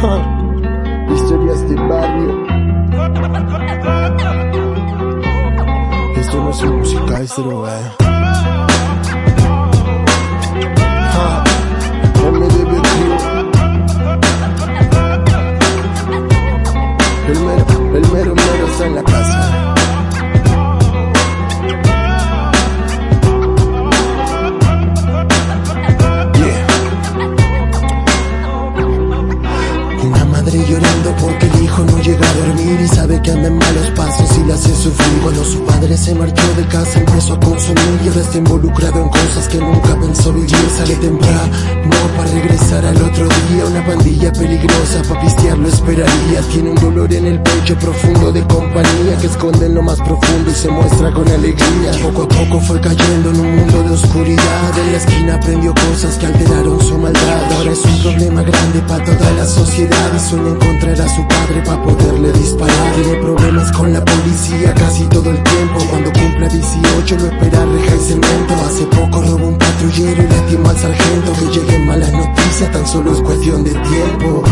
familias del barrio. Esto no es música, es droga. eh. Ja, MDB Crew. El mero, el mero mero está en la casa. Sabe que anda en malos pasos y la hace sufrir. Cuando su padre se marchó de casa empezó a consumir y ahora está involucrado en cosas que nunca pensó vivir. Sale temprano para regresar al otro día. Una pandilla peligrosa para pistear lo esperaría. Tiene un dolor en el pecho profundo de compañía que esconde en lo más profundo y se muestra con alegría. Poco a poco fue cayendo en un mundo de oscuridad. En la esquina aprendió cosas que alteraron su maldad. Ahora es un problema grande para toda la sociedad y sueña encontrar a su padre para poderle disparar. Tiene problemas con la policía casi todo el tiempo. Cuando cumpla 18 lo espera reja y cemento. Hace poco robó un patrullero y lastimó al sargento. Que lleguen malas noticias, tan solo es cuestión de tiempo.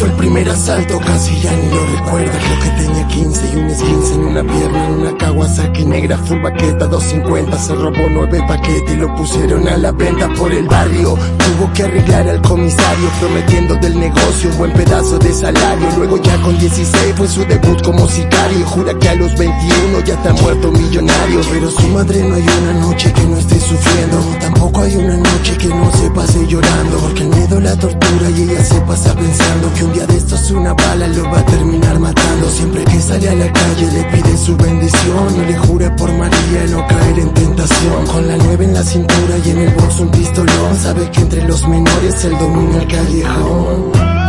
Fue el primer asalto casi ya ni lo recuerdo. Creo que tenía 15 y un esquince en una pierna En una Kawasaki negra full baqueta 250 Se robó nueve paquetes y lo pusieron a la venta por el barrio. Tuvo que arreglar al comisario prometiendo del negocio un buen pedazo de salario. Luego ya con 16 fue su debut como sicario. Jura que a los 21 ya está muerto millonario. Pero su madre no hay una noche que no esté sufriendo Tampoco hay una noche que no se pase llorando Porque la tortura y ella se pasa pensando Que un día de estos una bala lo va a terminar matando. Siempre que sale a la calle le pide su bendición Y le jura por María no caer en tentación. Con la nueve en la cintura y en el bolso un pistolón Sabe que entre los menores el domina el callejón